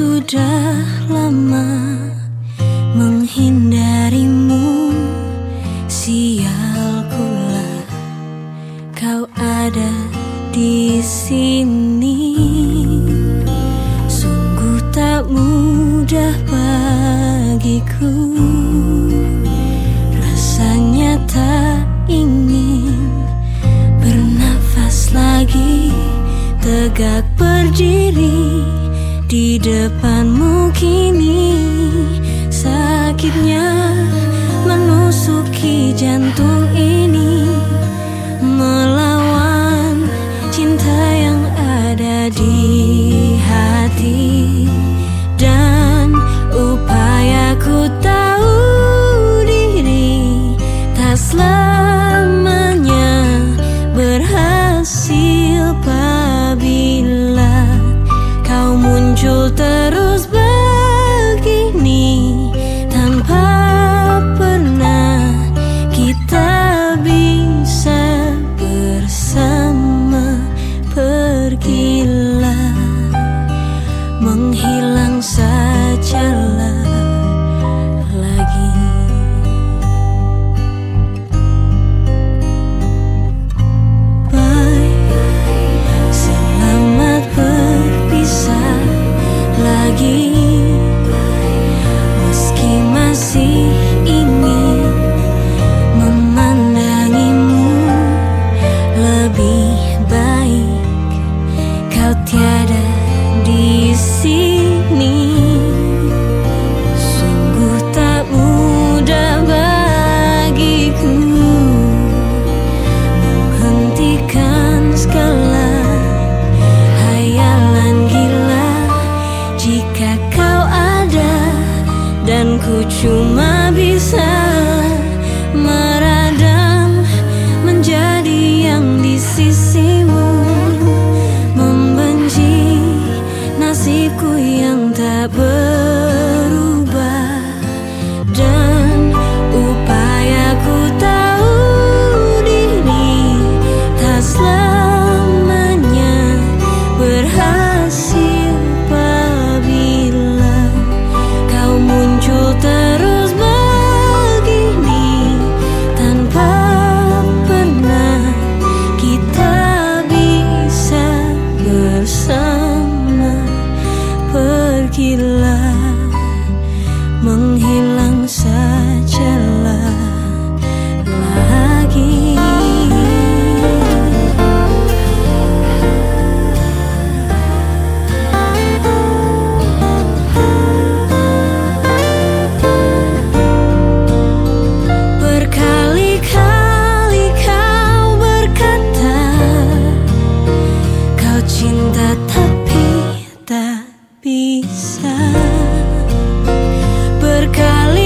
sudah lama menghindarimu. Sialkulah kau ada di sini. Sungguh tak mudah bagiku. Rasanya tak ingin bernafas lagi tegak di depanmu kini. Sakitnya menusuki jantung berkali